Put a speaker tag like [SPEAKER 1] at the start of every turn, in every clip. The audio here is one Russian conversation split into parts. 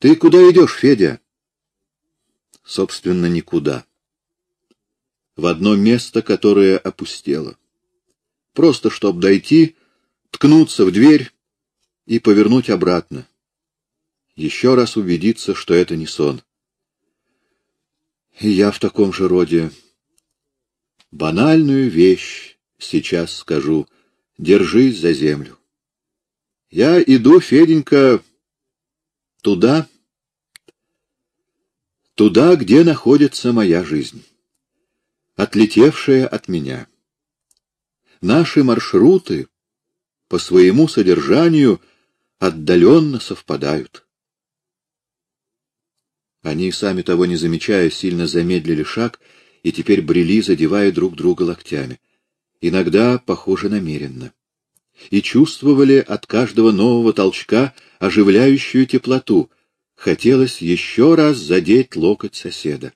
[SPEAKER 1] Ты куда идешь, Федя? Собственно, никуда. В одно место, которое опустело. Просто, чтобы дойти, ткнуться в дверь и повернуть обратно. Еще раз убедиться, что это не сон. И я в таком же роде. Банальную вещь сейчас скажу. Держись за землю. Я иду, Феденька, туда, туда, где находится моя жизнь, отлетевшая от меня. Наши маршруты по своему содержанию отдаленно совпадают. Они, сами того не замечая, сильно замедлили шаг и теперь брели, задевая друг друга локтями. Иногда, похоже, намеренно и чувствовали от каждого нового толчка оживляющую теплоту. Хотелось еще раз задеть локоть соседа.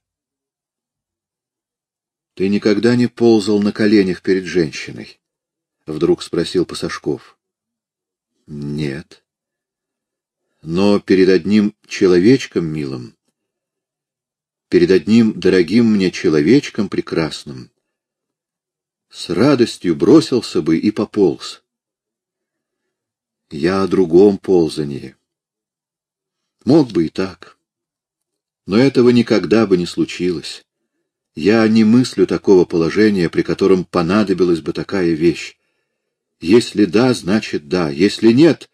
[SPEAKER 1] — Ты никогда не ползал на коленях перед женщиной? — вдруг спросил Пасашков. — Нет. Но перед одним человечком милым, перед одним дорогим мне человечком прекрасным, с радостью бросился бы и пополз. Я о другом ползании. Мог бы и так. Но этого никогда бы не случилось. Я не мыслю такого положения, при котором понадобилась бы такая вещь. Если да, значит да. Если нет...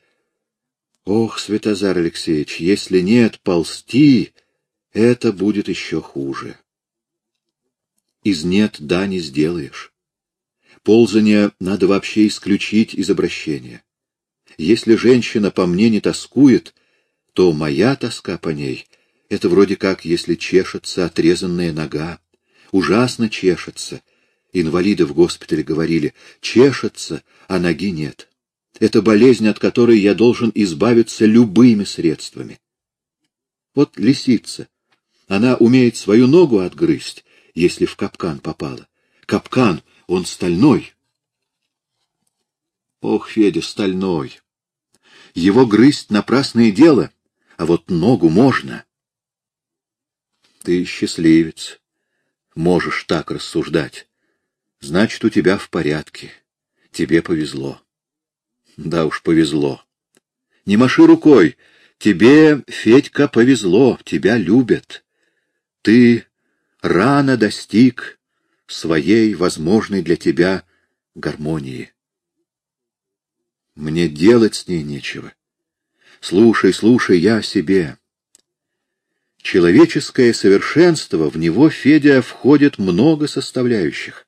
[SPEAKER 1] Ох, Святозар Алексеевич, если нет, ползти — это будет еще хуже. Из нет да не сделаешь. Ползание надо вообще исключить из обращения. Если женщина по мне не тоскует, то моя тоска по ней — это вроде как, если чешется отрезанная нога. Ужасно чешется. Инвалиды в госпитале говорили, чешется, а ноги нет. Это болезнь, от которой я должен избавиться любыми средствами. Вот лисица. Она умеет свою ногу отгрызть, если в капкан попала. Капкан, он стальной. Ох, Федя, стальной. Его грызть — напрасное дело, а вот ногу можно. Ты счастливец. Можешь так рассуждать. Значит, у тебя в порядке. Тебе повезло. Да уж, повезло. Не маши рукой. Тебе, Федька, повезло. Тебя любят. Ты рано достиг своей возможной для тебя гармонии. Мне делать с ней нечего. Слушай, слушай, я себе. Человеческое совершенство, в него, Федя, входит много составляющих.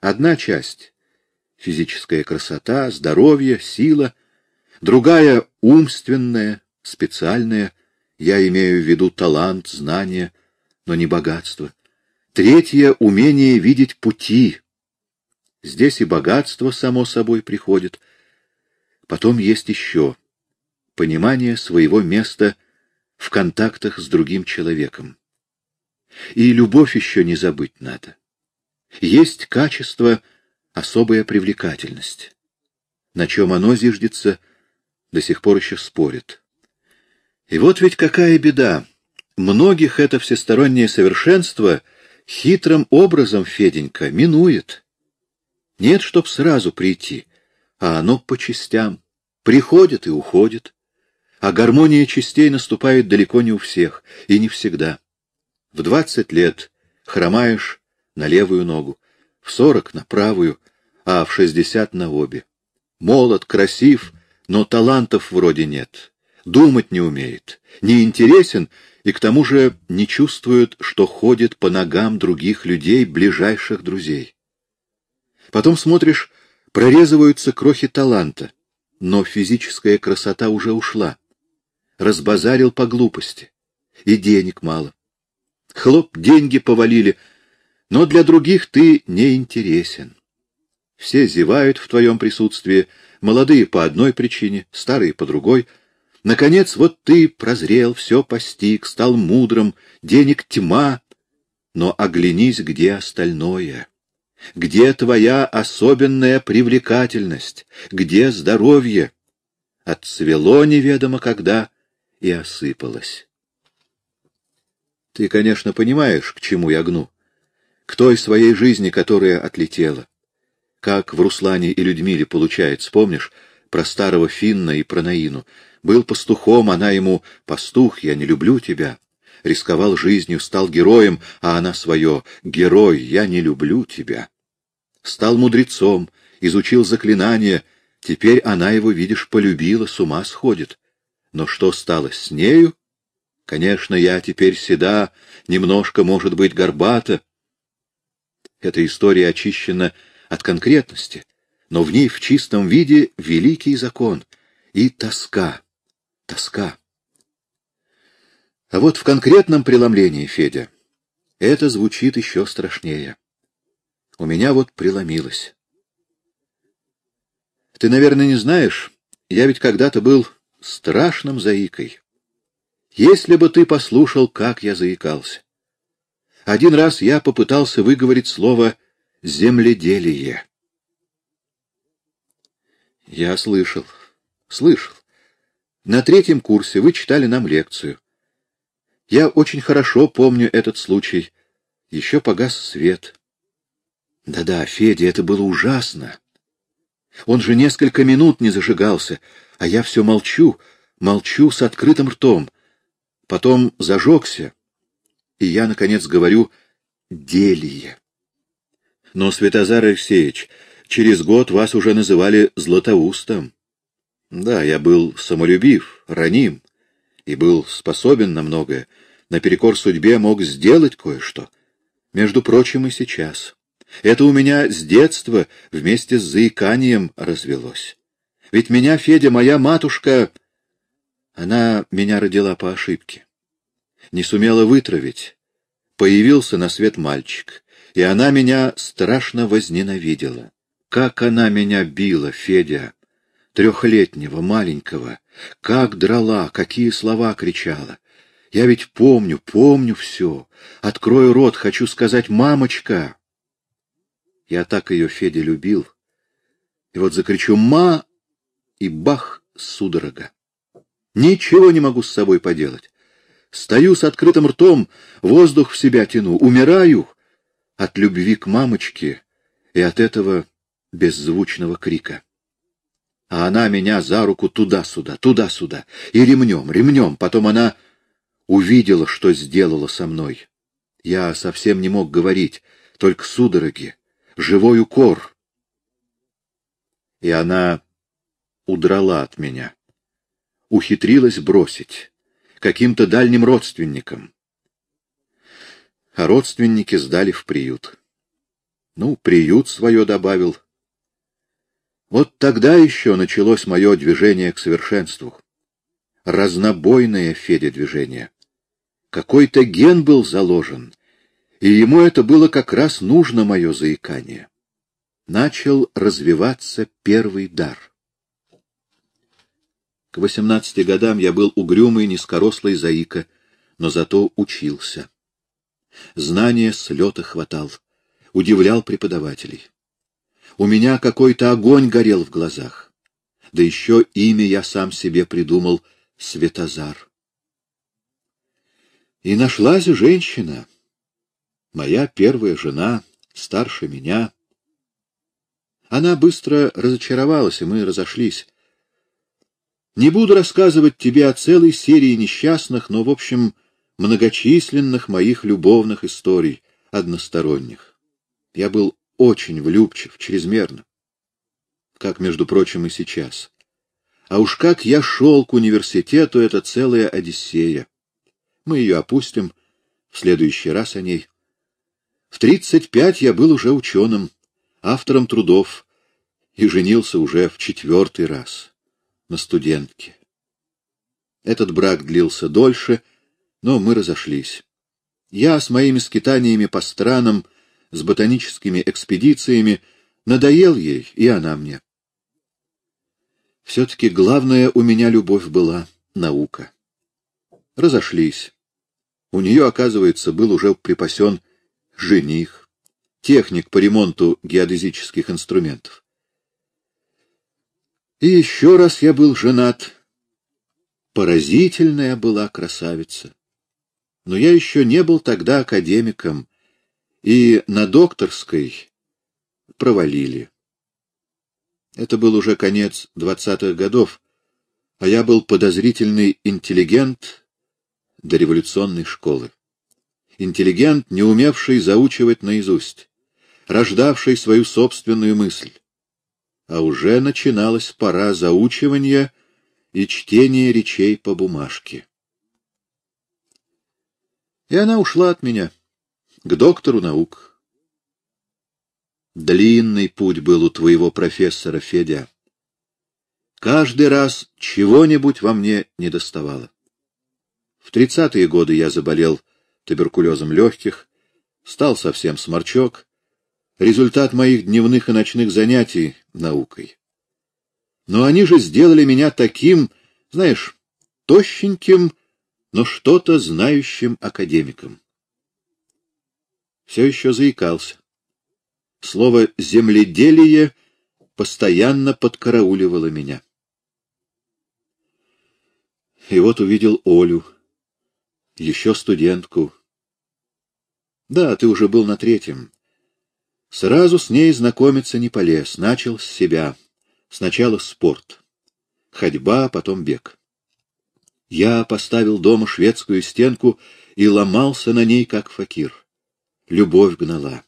[SPEAKER 1] Одна часть — физическая красота, здоровье, сила, другая — умственная, специальная, я имею в виду талант, знание, но не богатство. Третье — умение видеть пути. Здесь и богатство, само собой, приходит — Потом есть еще понимание своего места в контактах с другим человеком. И любовь еще не забыть надо. Есть качество, особая привлекательность. На чем оно зиждется, до сих пор еще спорит. И вот ведь какая беда. Многих это всестороннее совершенство хитрым образом, Феденька, минует. Нет, чтоб сразу прийти, а оно по частям. Приходит и уходит. А гармония частей наступает далеко не у всех, и не всегда. В двадцать лет хромаешь на левую ногу, в сорок — на правую, а в шестьдесят — на обе. Молод, красив, но талантов вроде нет. Думать не умеет, не интересен и к тому же не чувствует, что ходит по ногам других людей, ближайших друзей. Потом смотришь, прорезываются крохи таланта, но физическая красота уже ушла. Разбазарил по глупости. И денег мало. Хлоп, деньги повалили, но для других ты не интересен. Все зевают в твоем присутствии, молодые по одной причине, старые по другой. Наконец, вот ты прозрел, все постиг, стал мудрым, денег тьма, но оглянись, где остальное. Где твоя особенная привлекательность? Где здоровье? Отцвело неведомо когда, и осыпалась. Ты, конечно, понимаешь, к чему я гну. К той своей жизни, которая отлетела. Как в Руслане и Людмиле получается, помнишь, про старого Финна и про Наину. Был пастухом, она ему «Пастух, я не люблю тебя». Рисковал жизнью, стал героем, а она свое «Герой, я не люблю тебя». Стал мудрецом, изучил заклинания, теперь она его, видишь, полюбила, с ума сходит. Но что стало с нею? Конечно, я теперь седа, немножко, может быть, горбата. Эта история очищена от конкретности, но в ней в чистом виде великий закон и тоска, тоска. А вот в конкретном преломлении, Федя, это звучит еще страшнее. У меня вот преломилось. Ты, наверное, не знаешь, я ведь когда-то был страшным заикой. Если бы ты послушал, как я заикался. Один раз я попытался выговорить слово «земледелие». Я слышал, слышал. На третьем курсе вы читали нам лекцию. Я очень хорошо помню этот случай. Еще погас свет. Да-да, Федя, это было ужасно. Он же несколько минут не зажигался, а я все молчу, молчу с открытым ртом. Потом зажегся, и я, наконец, говорю «делие». Но, Святозар Алексеевич, через год вас уже называли Златоустом. Да, я был самолюбив, раним, и был способен на многое, наперекор судьбе мог сделать кое-что. Между прочим, и сейчас. Это у меня с детства вместе с заиканием развелось. Ведь меня, Федя, моя матушка... Она меня родила по ошибке. Не сумела вытравить. Появился на свет мальчик, и она меня страшно возненавидела. Как она меня била, Федя, трехлетнего, маленького, как драла, какие слова кричала. Я ведь помню, помню все. Открою рот, хочу сказать «мамочка». Я так ее, Федя, любил. И вот закричу «ма» и бах, судорога. Ничего не могу с собой поделать. Стою с открытым ртом, воздух в себя тяну, умираю от любви к мамочке и от этого беззвучного крика. А она меня за руку туда-сюда, туда-сюда, и ремнем, ремнем. Потом она увидела, что сделала со мной. Я совсем не мог говорить, только судороги, живой укор. И она удрала от меня, ухитрилась бросить каким-то дальним родственникам. А родственники сдали в приют. Ну, приют свое добавил. Вот тогда еще началось мое движение к совершенству. Разнобойное, Федя, движение. Какой-то ген был заложен, и ему это было как раз нужно, мое заикание. Начал развиваться первый дар. К восемнадцати годам я был угрюмый, низкорослый заика, но зато учился. Знания с лета хватал, удивлял преподавателей. У меня какой-то огонь горел в глазах. Да еще имя я сам себе придумал — Светозар. И нашлась женщина, моя первая жена, старше меня. Она быстро разочаровалась, и мы разошлись. Не буду рассказывать тебе о целой серии несчастных, но, в общем, многочисленных моих любовных историй, односторонних. Я был очень влюбчив, чрезмерно. Как, между прочим, и сейчас. А уж как я шел к университету, это целая Одиссея. Мы ее опустим, в следующий раз о ней. В тридцать пять я был уже ученым, автором трудов, и женился уже в четвертый раз на студентке. Этот брак длился дольше, но мы разошлись. Я с моими скитаниями по странам, с ботаническими экспедициями, надоел ей, и она мне. Все-таки главная у меня любовь была — наука. Разошлись. У нее, оказывается, был уже припасен жених, техник по ремонту геодезических инструментов. И еще раз я был женат по поразительная была красавица. Но я еще не был тогда академиком, и на докторской провалили. Это был уже конец двадцатых годов, а я был подозрительный интеллигент до революционной школы. Интеллигент, не умевший заучивать наизусть, рождавший свою собственную мысль. А уже начиналась пора заучивания и чтения речей по бумажке. И она ушла от меня к доктору наук. Длинный путь был у твоего профессора, Федя. Каждый раз чего-нибудь во мне недоставало. В тридцатые годы я заболел туберкулезом легких, стал совсем сморчок, результат моих дневных и ночных занятий наукой. Но они же сделали меня таким, знаешь, тощеньким, но что-то знающим академиком. Все еще заикался. Слово «земледелие» постоянно подкарауливало меня. И вот увидел Олю, еще студентку. Да, ты уже был на третьем. Сразу с ней знакомиться не полез, начал с себя. Сначала спорт. Ходьба, потом бег. Я поставил дома шведскую стенку и ломался на ней, как факир. Любовь гнала.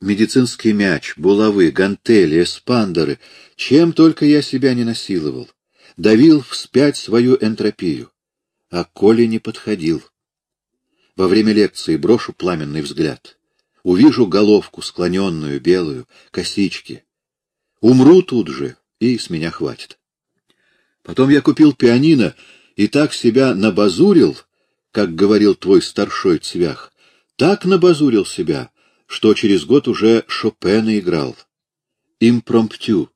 [SPEAKER 1] Медицинский мяч, булавы, гантели, эспандеры, чем только я себя не насиловал. Давил вспять свою энтропию. А Коля не подходил. Во время лекции брошу пламенный взгляд. Увижу головку склоненную, белую, косички. Умру тут же, и с меня хватит. Потом я купил пианино и так себя набазурил, как говорил твой старшой цвях, так набазурил себя, что через год уже Шопена играл. Импромптю.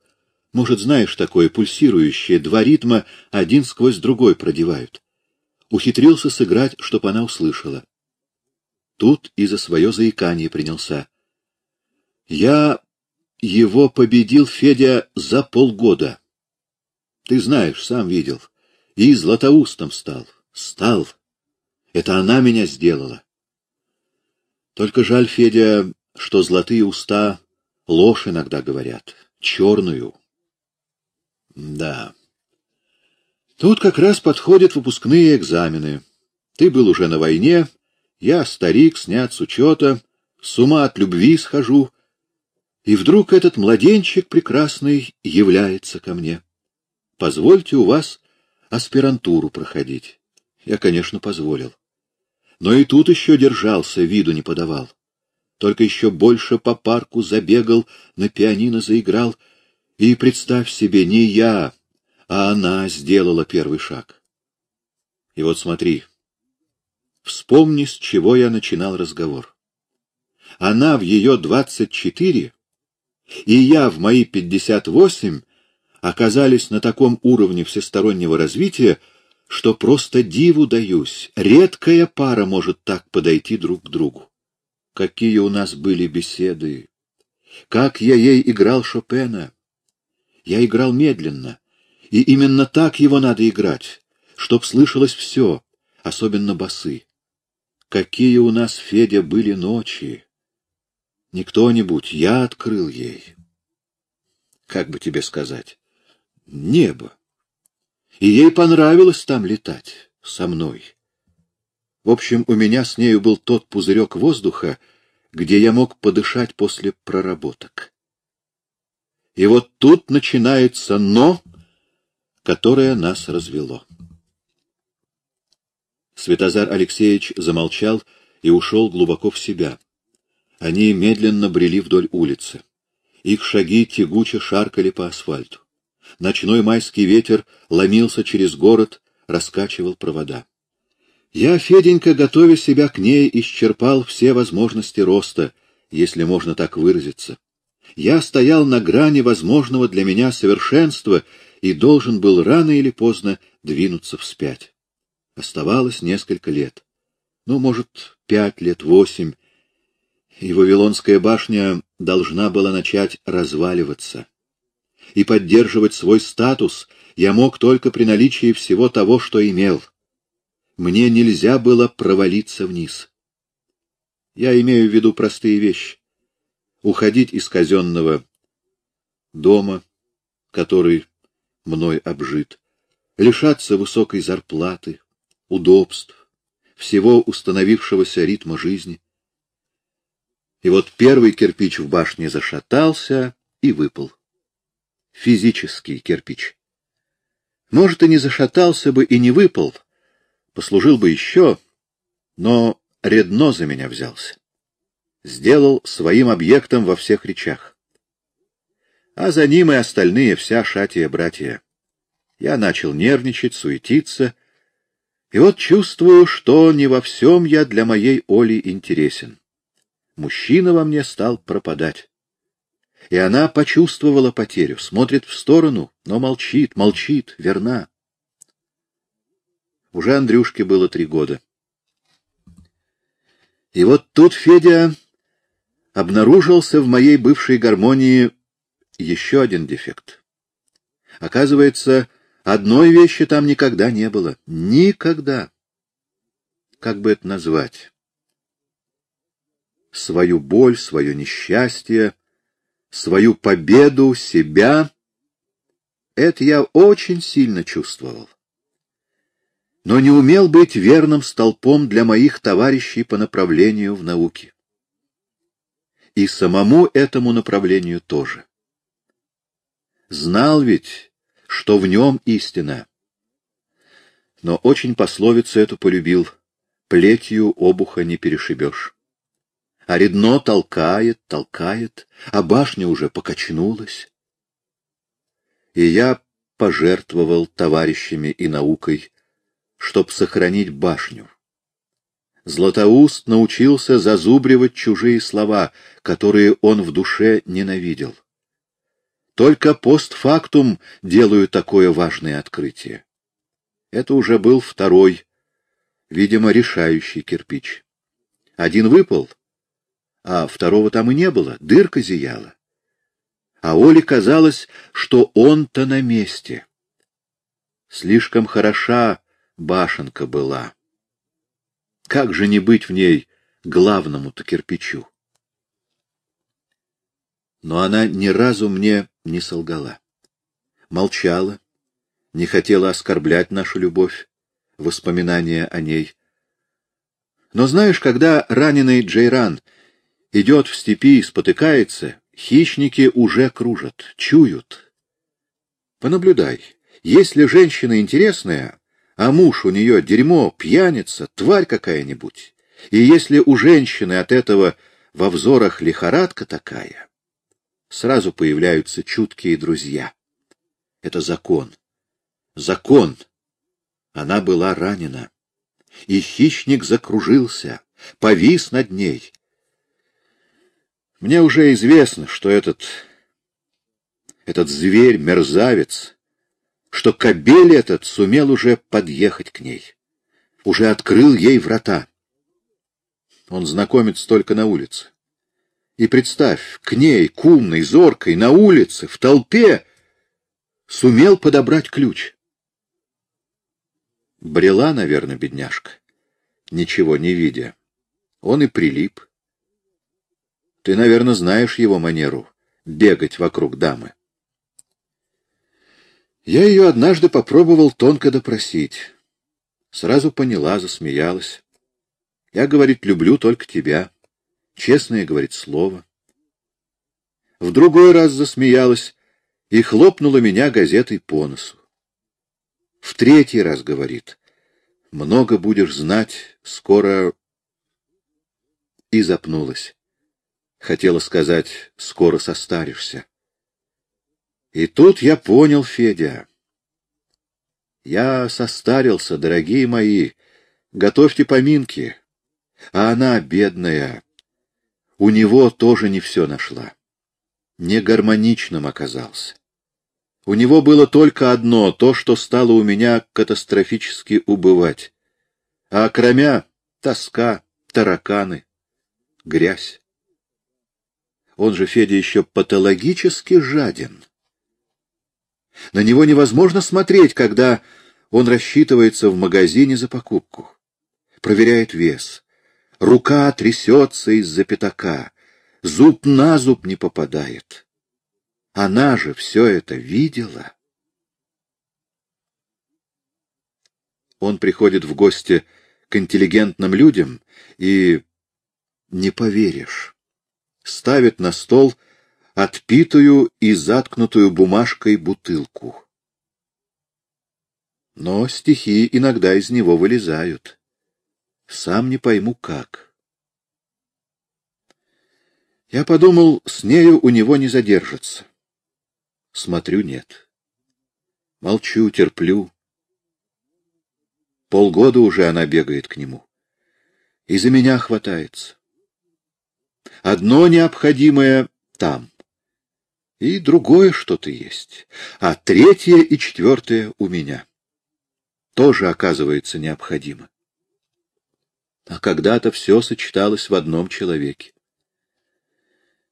[SPEAKER 1] Может, знаешь такое пульсирующее, два ритма один сквозь другой продевают. Ухитрился сыграть, чтоб она услышала. Тут и за свое заикание принялся. Я его победил, Федя, за полгода. Ты знаешь, сам видел. И златоустом стал. Стал. Это она меня сделала. Только жаль, Федя, что золотые уста ложь иногда говорят. Черную. Да. Тут как раз подходят выпускные экзамены. Ты был уже на войне, я старик, снят с учета, с ума от любви схожу, и вдруг этот младенчик прекрасный является ко мне. Позвольте у вас аспирантуру проходить. Я, конечно, позволил. Но и тут еще держался, виду не подавал. Только еще больше по парку забегал, на пианино заиграл. И, представь себе, не я, а она сделала первый шаг. И вот смотри, вспомни, с чего я начинал разговор. Она в ее двадцать четыре и я в мои пятьдесят восемь оказались на таком уровне всестороннего развития, что просто диву даюсь. Редкая пара может так подойти друг к другу. Какие у нас были беседы! Как я ей играл Шопена! Я играл медленно, и именно так его надо играть, чтоб слышалось все, особенно басы. Какие у нас, Федя, были ночи! Не кто-нибудь, я открыл ей. Как бы тебе сказать? Небо. И ей понравилось там летать, со мной. В общем, у меня с нею был тот пузырек воздуха, где я мог подышать после проработок. И вот тут начинается «но», которое нас развело. Светозар Алексеевич замолчал и ушел глубоко в себя. Они медленно брели вдоль улицы. Их шаги тягуче шаркали по асфальту. Ночной майский ветер ломился через город, раскачивал провода. Я, Феденька, готовя себя к ней, исчерпал все возможности роста, если можно так выразиться. Я стоял на грани возможного для меня совершенства и должен был рано или поздно двинуться вспять. Оставалось несколько лет. Ну, может, пять лет, восемь, и Вавилонская башня должна была начать разваливаться. И поддерживать свой статус я мог только при наличии всего того, что имел. Мне нельзя было провалиться вниз. Я имею в виду простые вещи. Уходить из казенного дома, который мной обжит, лишаться высокой зарплаты, удобств, всего установившегося ритма жизни. И вот первый кирпич в башне зашатался и выпал. Физический кирпич. Может, и не зашатался бы и не выпал, послужил бы еще, но Редно за меня взялся. Сделал своим объектом во всех речах. А за ним и остальные вся шатия братья. Я начал нервничать, суетиться, и вот чувствую, что не во всем я для моей Оли интересен. Мужчина во мне стал пропадать. И она почувствовала потерю, смотрит в сторону, но молчит, молчит, верна. Уже Андрюшке было три года. И вот тут Федя обнаружился в моей бывшей гармонии еще один дефект. Оказывается, одной вещи там никогда не было. Никогда. Как бы это назвать? Свою боль, свое несчастье, свою победу, себя — это я очень сильно чувствовал но не умел быть верным столпом для моих товарищей по направлению в науке. И самому этому направлению тоже. Знал ведь, что в нем истина. Но очень пословицу эту полюбил. Плетью обуха не перешибешь. А редно толкает, толкает, а башня уже покачнулась. И я пожертвовал товарищами и наукой чтоб сохранить башню. Златоуст научился зазубривать чужие слова, которые он в душе ненавидел. Только постфактум делаю такое важное открытие. Это уже был второй, видимо, решающий кирпич. Один выпал, а второго там и не было, дырка зияла. А Оле казалось, что он-то на месте. Слишком хороша башенка была. Как же не быть в ней главному-то кирпичу? Но она ни разу мне не солгала. Молчала, не хотела оскорблять нашу любовь, воспоминания о ней. Но знаешь, когда раненый Джейран идет в степи и спотыкается, хищники уже кружат, чуют. Понаблюдай, если женщина интересная, а муж у нее дерьмо, пьяница, тварь какая-нибудь, и если у женщины от этого во взорах лихорадка такая, сразу появляются чуткие друзья. Это закон. Закон. Она была ранена. И хищник закружился, повис над ней. Мне уже известно, что этот... этот зверь, мерзавец, что кобель этот сумел уже подъехать к ней, уже открыл ей врата. Он знакомится только на улице. И представь, к ней, к умной, зоркой, на улице, в толпе, сумел подобрать ключ. Брела, наверное, бедняжка, ничего не видя. Он и прилип. Ты, наверное, знаешь его манеру — бегать вокруг дамы. Я ее однажды попробовал тонко допросить. Сразу поняла, засмеялась. Я, говорит, люблю только тебя. Честное, говорит, слово. В другой раз засмеялась и хлопнула меня газетой по носу. В третий раз говорит, много будешь знать, скоро... И запнулась. Хотела сказать, скоро состаришься. И тут я понял, Федя. Я состарился, дорогие мои, готовьте поминки. А она, бедная, у него тоже не все нашла. Не гармоничным оказался. У него было только одно, то, что стало у меня катастрофически убывать. А кроме тоска, тараканы, грязь. Он же, Федя, еще патологически жаден. На него невозможно смотреть, когда он рассчитывается в магазине за покупку. Проверяет вес. Рука трясется из-за пятака. Зуб на зуб не попадает. Она же все это видела. Он приходит в гости к интеллигентным людям и, не поверишь, ставит на стол отпитую и заткнутую бумажкой бутылку. Но стихи иногда из него вылезают. Сам не пойму, как. Я подумал, с нею у него не задержится. Смотрю, нет. Молчу, терплю. Полгода уже она бегает к нему. И за меня хватается. Одно необходимое там. И другое что-то есть. А третье и четвертое у меня. Тоже оказывается необходимо. А когда-то все сочеталось в одном человеке.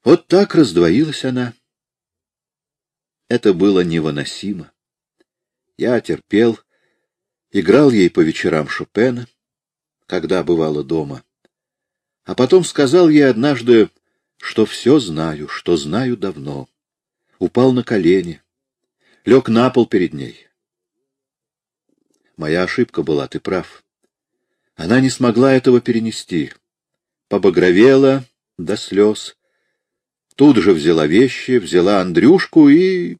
[SPEAKER 1] Вот так раздвоилась она. Это было невыносимо. Я терпел, играл ей по вечерам Шопена, когда бывала дома. А потом сказал ей однажды, что все знаю, что знаю давно. Упал на колени, лег на пол перед ней. Моя ошибка была, ты прав. Она не смогла этого перенести. Побагровела до слез, Тут же взяла вещи, взяла Андрюшку и...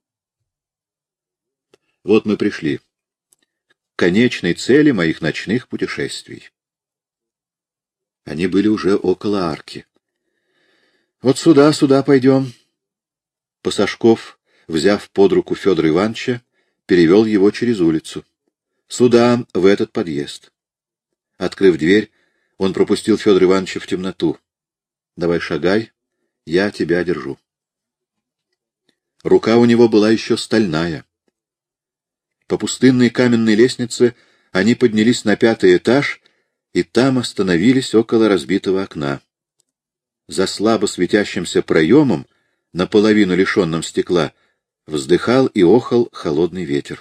[SPEAKER 1] Вот мы пришли. К конечной цели моих ночных путешествий. Они были уже около арки. Вот сюда, сюда пойдем. Пасашков, взяв под руку Федора Ивановича, перевел его через улицу. Сюда, в этот подъезд. Открыв дверь, он пропустил Федора Ивановича в темноту. — Давай шагай, я тебя держу. Рука у него была еще стальная. По пустынной каменной лестнице они поднялись на пятый этаж и там остановились около разбитого окна. За слабо светящимся проемом, наполовину лишенным стекла, вздыхал и охал холодный ветер.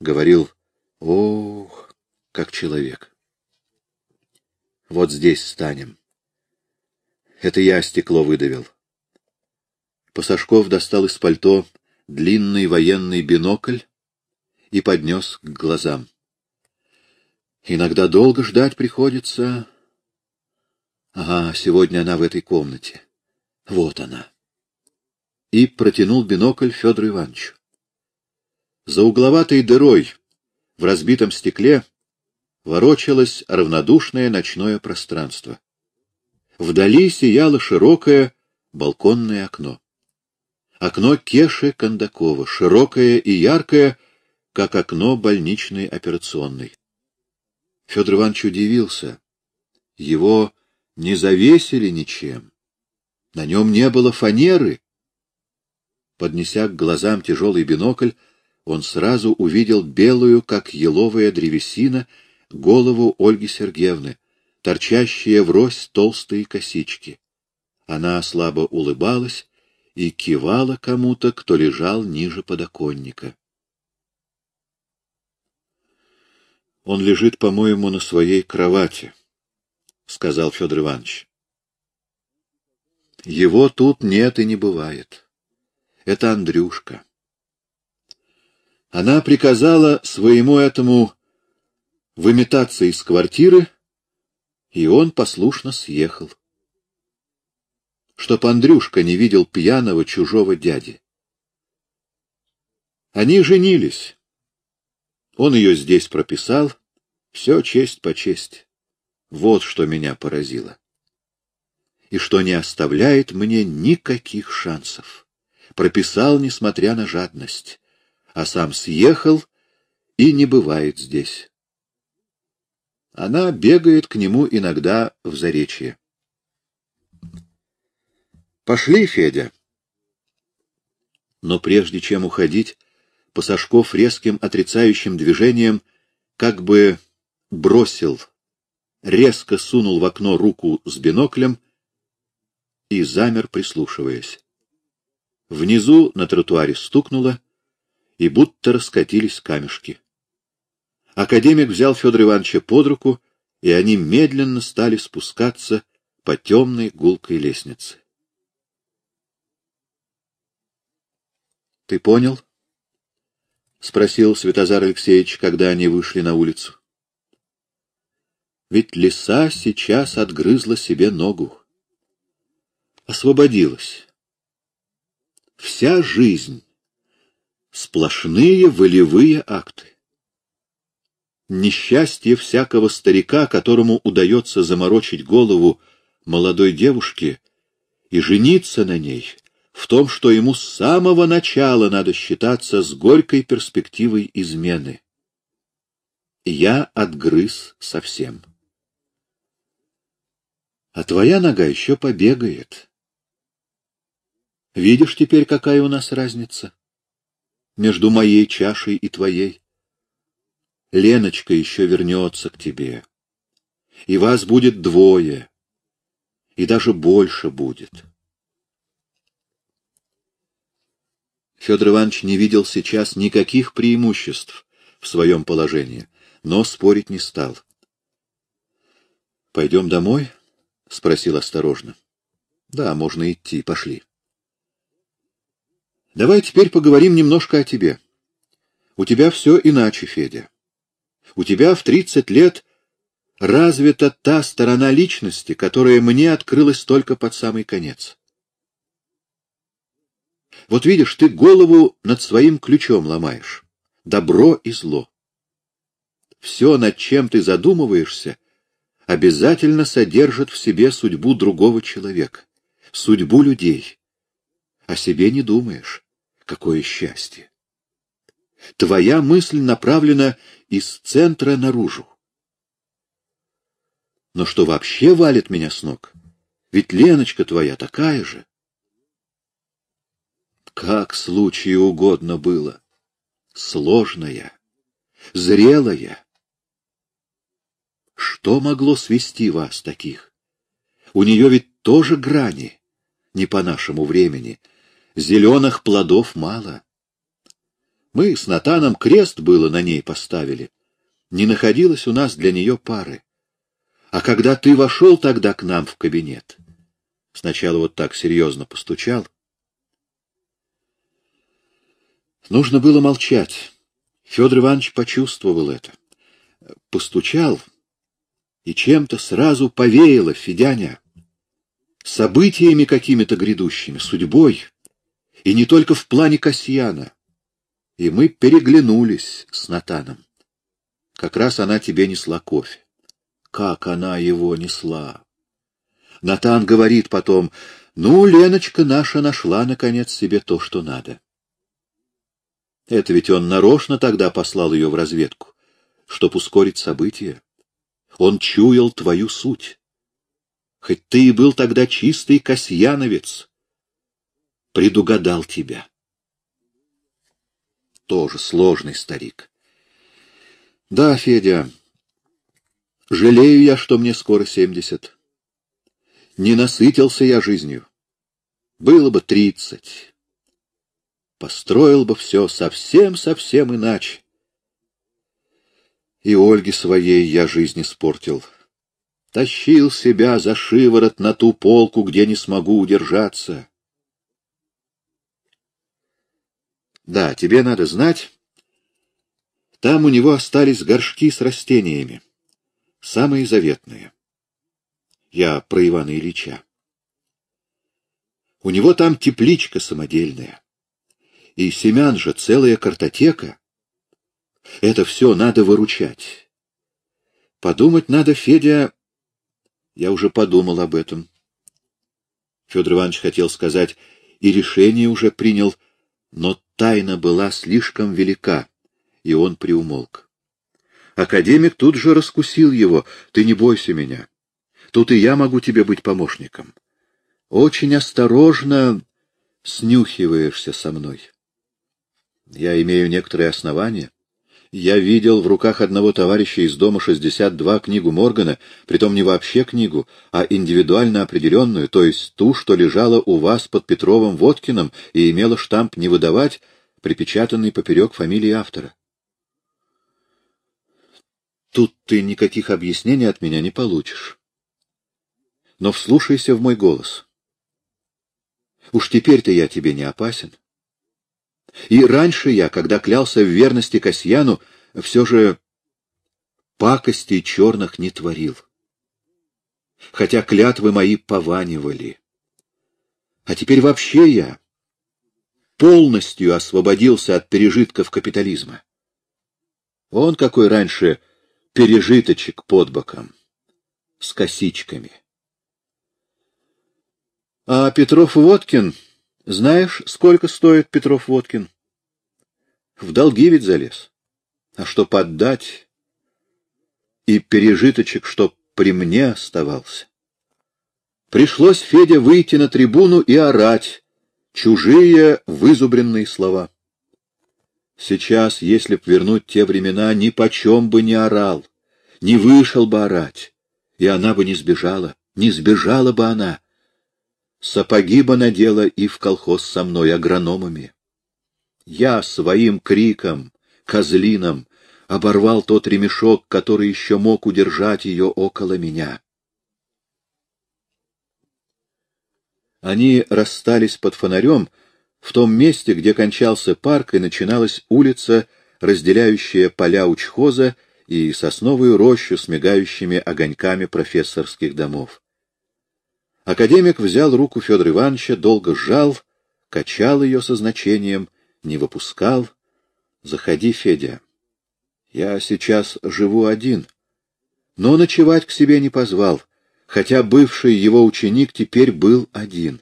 [SPEAKER 1] Говорил, ох, как человек. Вот здесь станем. Это я стекло выдавил. Пасашков достал из пальто длинный военный бинокль и поднес к глазам. Иногда долго ждать приходится. Ага, сегодня она в этой комнате. Вот она. И протянул бинокль Федору Ивановичу. За угловатой дырой в разбитом стекле ворочалось равнодушное ночное пространство. Вдали сияло широкое балконное окно. Окно Кеши Кондакова, широкое и яркое, как окно больничной операционной. Федор Иванович удивился. Его не завесили ничем. На нем не было фанеры. Поднеся к глазам тяжелый бинокль, он сразу увидел белую, как еловая древесина, голову Ольги Сергеевны, торчащие врозь толстые косички. Она слабо улыбалась и кивала кому-то, кто лежал ниже подоконника. Он лежит, по-моему, на своей кровати, — сказал Федор Иванович. Его тут нет и не бывает. Это Андрюшка. Она приказала своему этому выметаться из квартиры, и он послушно съехал. Чтоб Андрюшка не видел пьяного чужого дяди. Они женились. Он ее здесь прописал, все честь по честь. Вот что меня поразило. И что не оставляет мне никаких шансов. Прописал, несмотря на жадность, а сам съехал и не бывает здесь. Она бегает к нему иногда в заречье. «Пошли, Федя!» Но прежде чем уходить, Пасашков резким отрицающим движением как бы бросил, резко сунул в окно руку с биноклем и замер, прислушиваясь. Внизу на тротуаре стукнуло, и будто раскатились камешки. Академик взял Федора Ивановича под руку, и они медленно стали спускаться по темной гулкой лестнице. — Ты понял? — спросил Святозар Алексеевич, когда они вышли на улицу. — Ведь лиса сейчас отгрызла себе ногу. Освободилась. Вся жизнь — сплошные волевые акты. Несчастье всякого старика, которому удается заморочить голову молодой девушке и жениться на ней, в том, что ему с самого начала надо считаться с горькой перспективой измены. Я отгрыз совсем. А твоя нога еще побегает. Видишь теперь, какая у нас разница между моей чашей и твоей? Леночка еще вернется к тебе, и вас будет двое, и даже больше будет. Федор Иванович не видел сейчас никаких преимуществ в своем положении, но спорить не стал. — Пойдем домой? — спросил осторожно. — Да, можно идти, пошли. — Давай теперь поговорим немножко о тебе. У тебя все иначе, Федя. У тебя в тридцать лет развита та сторона личности, которая мне открылась только под самый конец. Вот видишь, ты голову над своим ключом ломаешь. Добро и зло. Все, над чем ты задумываешься, обязательно содержит в себе судьбу другого человека, судьбу людей. О себе не думаешь. Какое счастье! Твоя мысль направлена из центра наружу. Но что вообще валит меня с ног? Ведь Леночка твоя такая же. Как случаю угодно было. Сложная, зрелая. Что могло свести вас таких? У нее ведь тоже грани, не по нашему времени. Зеленых плодов мало. Мы с Натаном крест было на ней поставили. Не находилось у нас для нее пары. А когда ты вошел тогда к нам в кабинет, сначала вот так серьезно постучал, нужно было молчать. Федор Иванович почувствовал это. Постучал, и чем-то сразу повеяло Федяня. Событиями какими-то грядущими, судьбой. И не только в плане Касьяна. И мы переглянулись с Натаном. Как раз она тебе несла кофе. Как она его несла! Натан говорит потом, ну, Леночка наша нашла, наконец, себе то, что надо. Это ведь он нарочно тогда послал ее в разведку, чтоб ускорить события. Он чуял твою суть. Хоть ты и был тогда чистый касьяновец, предугадал тебя. Тоже сложный старик. Да, Федя, Жалею я, что мне скоро семьдесят. Не насытился я жизнью. Было бы тридцать. Построил бы все совсем-совсем иначе. И Ольге своей я жизнь испортил. Тащил себя за шиворот на ту полку, где не смогу удержаться. Да, тебе надо знать, там у него остались горшки с растениями самые заветные. Я про Ивана Ильича. У него там тепличка самодельная. И семян же целая картотека. Это все надо выручать. Подумать надо, Федя... Я уже подумал об этом. Федор Иванович хотел сказать, и решение уже принял, но тайна была слишком велика, и он приумолк. Академик тут же раскусил его. Ты не бойся меня. Тут и я могу тебе быть помощником. Очень осторожно снюхиваешься со мной. Я имею некоторые основания. Я видел в руках одного товарища из дома 62 книгу Моргана, притом не вообще книгу, а индивидуально определенную, то есть ту, что лежала у вас под Петровым Водкиным и имела штамп «не выдавать», припечатанный поперек фамилии автора. Тут ты никаких объяснений от меня не получишь. Но вслушайся в мой голос. Уж теперь-то я тебе не опасен. И раньше я, когда клялся в верности Касьяну, все же пакостей черных не творил. Хотя клятвы мои пованивали. А теперь вообще я полностью освободился от пережитков капитализма. Он какой раньше пережиточек под боком, с косичками. А Петров Водкин, знаешь, сколько стоит Петров Водкин? В долги ведь залез. А что поддать? И пережиточек, чтоб при мне оставался. Пришлось Федя выйти на трибуну и орать чужие вызубренные слова. Сейчас, если б вернуть те времена, ни почем бы не орал, не вышел бы орать, и она бы не сбежала, не сбежала бы она. Сапоги бы надела и в колхоз со мной агрономами. Я своим криком, козлином, оборвал тот ремешок, который еще мог удержать ее около меня. Они расстались под фонарем, в том месте, где кончался парк и начиналась улица, разделяющая поля учхоза и сосновую рощу с мигающими огоньками профессорских домов. Академик взял руку Федора Ивановича, долго сжал, качал ее со значением, не выпускал. — Заходи, Федя. Я сейчас живу один. Но ночевать к себе не позвал, хотя бывший его ученик теперь был один.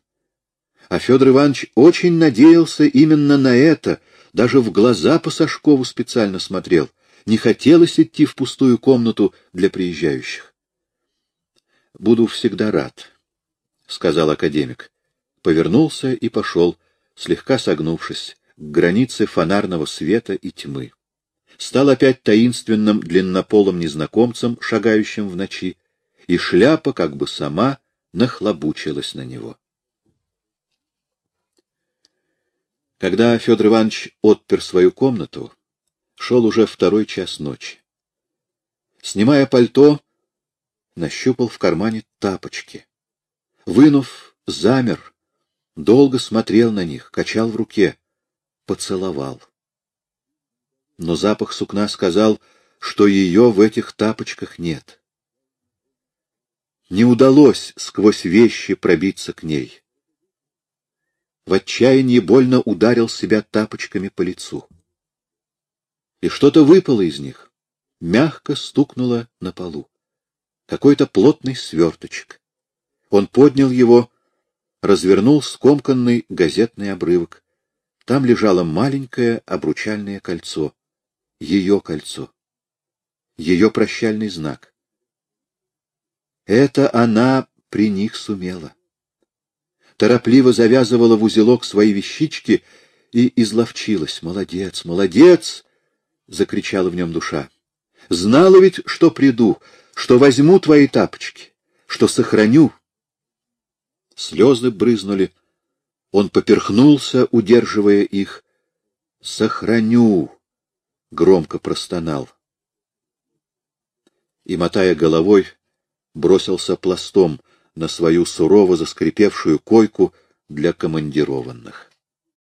[SPEAKER 1] А Федор Иванович очень надеялся именно на это, даже в глаза по Сашкову специально смотрел. Не хотелось идти в пустую комнату для приезжающих. — Буду всегда рад, — сказал академик. Повернулся и пошел, слегка согнувшись, к границе фонарного света и тьмы. Стал опять таинственным длиннополым незнакомцем, шагающим в ночи, и шляпа как бы сама нахлобучилась на него. Когда Федор Иванович отпер свою комнату, шел уже второй час ночи. Снимая пальто, нащупал в кармане тапочки. Вынув, замер, долго смотрел на них, качал в руке, поцеловал. Но запах сукна сказал, что ее в этих тапочках нет. Не удалось сквозь вещи пробиться к ней в отчаянии больно ударил себя тапочками по лицу. И что-то выпало из них, мягко стукнуло на полу. Какой-то плотный сверточек. Он поднял его, развернул скомканный газетный обрывок. Там лежало маленькое обручальное кольцо. Ее кольцо. Ее прощальный знак. Это она при них сумела торопливо завязывала в узелок свои вещички и изловчилась. «Молодец, молодец!» — закричала в нем душа. «Знала ведь, что приду, что возьму твои тапочки, что сохраню». Слезы брызнули. Он поперхнулся, удерживая их. «Сохраню!» — громко простонал. И, мотая головой, бросился пластом — на свою сурово заскрипевшую койку для командированных.